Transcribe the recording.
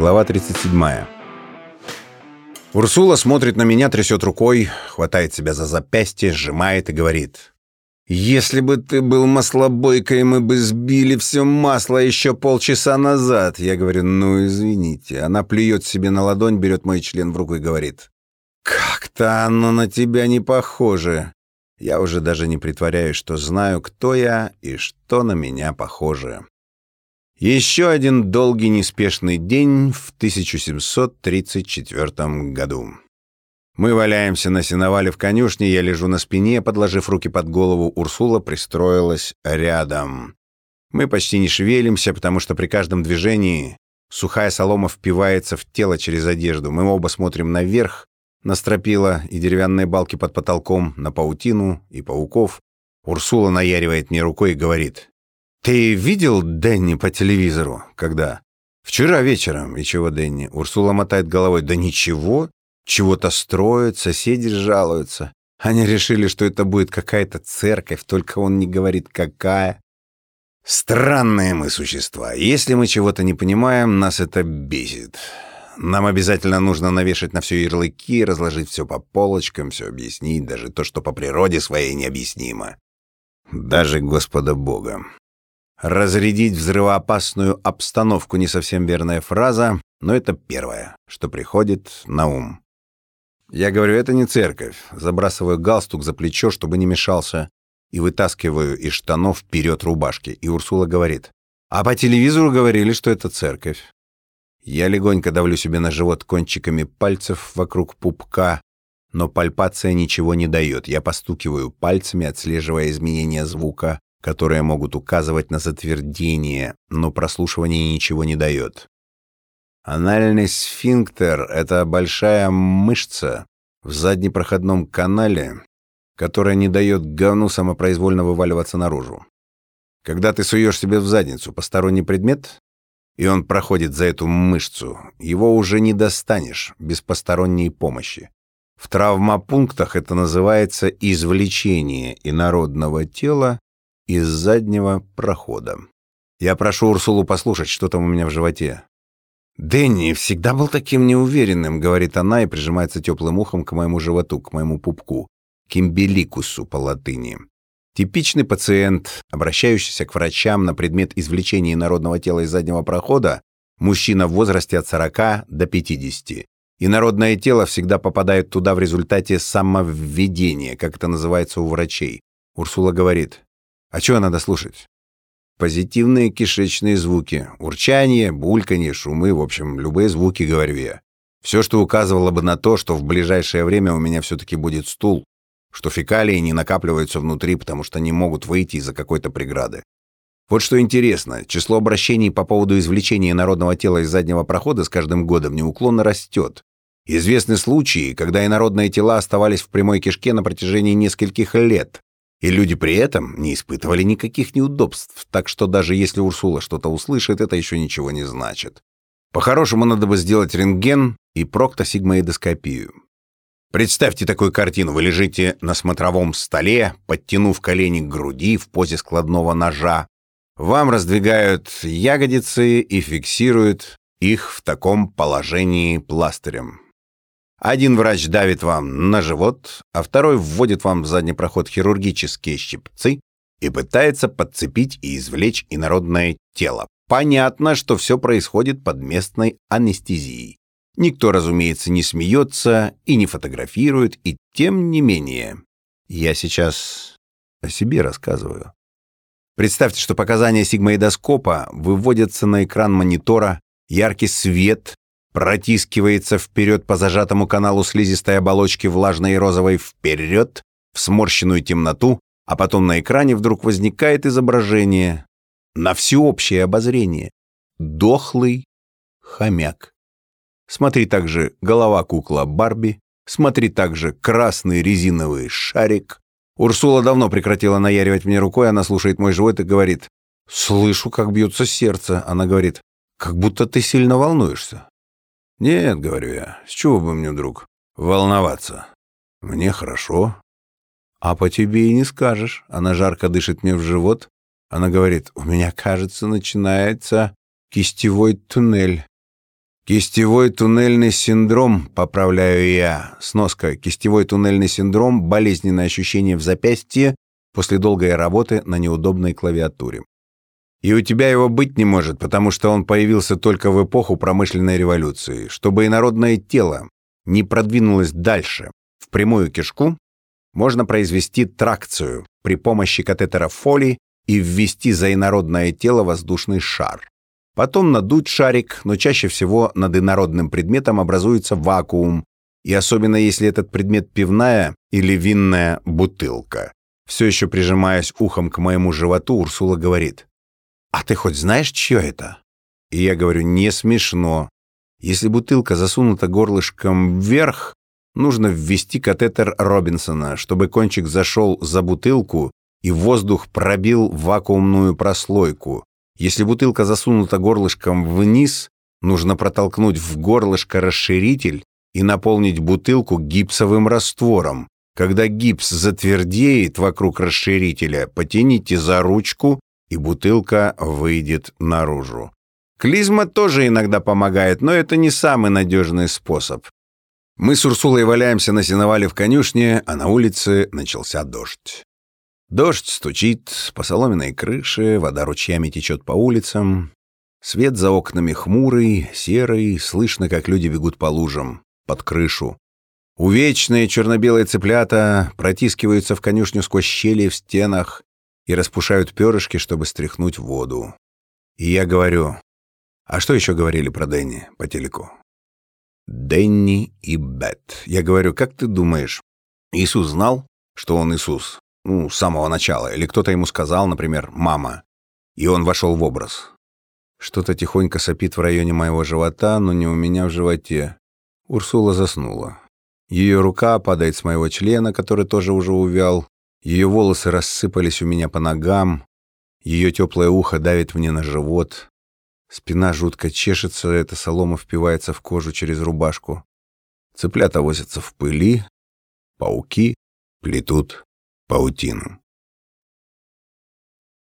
Глава 37. Урсула смотрит на меня, трясет рукой, хватает себя за запястье, сжимает и говорит. «Если бы ты был маслобойкой, мы бы сбили все масло еще полчаса назад». Я говорю, ну, извините. Она плюет себе на ладонь, берет мой член в руку и говорит. «Как-то оно на тебя не похоже». Я уже даже не притворяюсь, что знаю, кто я и что на меня похоже. Еще один долгий неспешный день в 1734 году. Мы валяемся на сеновале в конюшне, я лежу на спине, подложив руки под голову, Урсула пристроилась рядом. Мы почти не шевелимся, потому что при каждом движении сухая солома впивается в тело через одежду. Мы оба смотрим наверх, на стропила и деревянные балки под потолком, на паутину и пауков. Урсула наяривает мне рукой и говорит, «Ты видел Дэнни по телевизору? Когда?» «Вчера вечером». «И чего Дэнни?» Урсула мотает головой. «Да ничего. Чего-то строят, соседи жалуются. Они решили, что это будет какая-то церковь, только он не говорит, какая». «Странные мы существа. Если мы чего-то не понимаем, нас это бесит. Нам обязательно нужно навешать на все ярлыки, разложить все по полочкам, все объяснить, даже то, что по природе своей необъяснимо. Даже Господа Бога. Разрядить взрывоопасную обстановку не совсем верная фраза, но это первое, что приходит на ум. Я говорю, это не церковь. Забрасываю галстук за плечо, чтобы не мешался, и вытаскиваю из штанов вперед рубашки. И Урсула говорит, а по телевизору говорили, что это церковь. Я легонько давлю себе на живот кончиками пальцев вокруг пупка, но пальпация ничего не дает. Я постукиваю пальцами, отслеживая изменения звука, которые могут указывать на затвердение, но прослушивание ничего не дает. Анальный сфинктер — это большая мышца в заднепроходном канале, которая не дает говну самопроизвольно вываливаться наружу. Когда ты суешь себе в задницу посторонний предмет, и он проходит за эту мышцу, его уже не достанешь без посторонней помощи. В травмопунктах это называется извлечение инородного тела из заднего прохода. Я прошу Урсулу послушать, что там у меня в животе. «Дэнни всегда был таким неуверенным», — говорит она и прижимается теплым ухом к моему животу, к моему пупку, к имбеликусу по латыни. Типичный пациент, обращающийся к врачам на предмет извлечения народного тела из заднего прохода, мужчина в возрасте от 40 до 50. И народное тело всегда попадает туда в результате самовведения, как это называется у врачей. Урсула говорит, а что надо слушать? Позитивные кишечные звуки. Урчание, бульканье, шумы, в общем, любые звуки, говорю я. Все, что указывало бы на то, что в ближайшее время у меня все-таки будет стул, что фекалии не накапливаются внутри, потому что не могут выйти из-за какой-то преграды. Вот что интересно, число обращений по поводу извлечения народного тела из заднего прохода с каждым годом неуклонно растет. Известны случаи, когда инородные тела оставались в прямой кишке на протяжении нескольких лет, и люди при этом не испытывали никаких неудобств, так что даже если Урсула что-то услышит, это еще ничего не значит. По-хорошему, надо бы сделать рентген и проктосигмоидоскопию. Представьте такую картину. Вы лежите на смотровом столе, подтянув колени к груди в позе складного ножа. Вам раздвигают ягодицы и фиксируют их в таком положении пластырем. Один врач давит вам на живот, а второй вводит вам в задний проход хирургические щипцы и пытается подцепить и извлечь инородное тело. Понятно, что все происходит под местной анестезией. Никто, разумеется, не смеется и не фотографирует, и тем не менее. Я сейчас о себе рассказываю. Представьте, что показания сигмоидоскопа выводятся на экран монитора, яркий свет протискивается вперед по зажатому каналу слизистой оболочки влажной и розовой вперед, в сморщенную темноту, а потом на экране вдруг возникает изображение на всеобщее обозрение. Дохлый хомяк. Смотри также голова кукла Барби, смотри также красный резиновый шарик. Урсула давно прекратила наяривать мне рукой, она слушает мой живот и говорит, «Слышу, как бьется сердце». Она говорит, «Как будто ты сильно волнуешься». «Нет», — говорю я, — «с чего бы мне, друг, волноваться? Мне хорошо». «А по тебе и не скажешь». Она жарко дышит мне в живот. Она говорит, «У меня, кажется, начинается кистевой туннель». Кистевой туннельный синдром, поправляю я. Сноска. Кистевой туннельный синдром – болезненное ощущение в запястье после долгой работы на неудобной клавиатуре. И у тебя его быть не может, потому что он появился только в эпоху промышленной революции. Чтобы инородное тело не продвинулось дальше, в прямую кишку, можно произвести тракцию при помощи катетера Фоли и ввести за инородное тело воздушный шар. Потом надуть шарик, но чаще всего над инородным предметом образуется вакуум, и особенно если этот предмет пивная или винная бутылка. Все еще прижимаясь ухом к моему животу, Урсула говорит, «А ты хоть знаешь, чье это?» И я говорю, «Не смешно. Если бутылка засунута горлышком вверх, нужно ввести катетер Робинсона, чтобы кончик зашел за бутылку и воздух пробил вакуумную прослойку. Если бутылка засунута горлышком вниз, нужно протолкнуть в горлышко расширитель и наполнить бутылку гипсовым раствором. Когда гипс затвердеет вокруг расширителя, потяните за ручку, и бутылка выйдет наружу. Клизма тоже иногда помогает, но это не самый надежный способ. Мы с Урсулой валяемся на сеновале в конюшне, а на улице начался дождь. Дождь стучит по соломенной крыше, вода ручьями течет по улицам. Свет за окнами хмурый, серый, слышно, как люди бегут по лужам, под крышу. Увечные черно-белые цыплята протискиваются в конюшню сквозь щели в стенах и распушают перышки, чтобы стряхнуть воду. И я говорю, а что еще говорили про Дэнни по телеку? Дэнни и Бет. Я говорю, как ты думаешь, Иисус знал, что он Иисус? Ну, с самого начала. Или кто-то ему сказал, например, «мама». И он вошел в образ. Что-то тихонько сопит в районе моего живота, но не у меня в животе. Урсула заснула. Ее рука падает с моего члена, который тоже уже увял. Ее волосы рассыпались у меня по ногам. Ее теплое ухо давит мне на живот. Спина жутко чешется, эта солома впивается в кожу через рубашку. Цыплята возятся в пыли, пауки плетут паутину.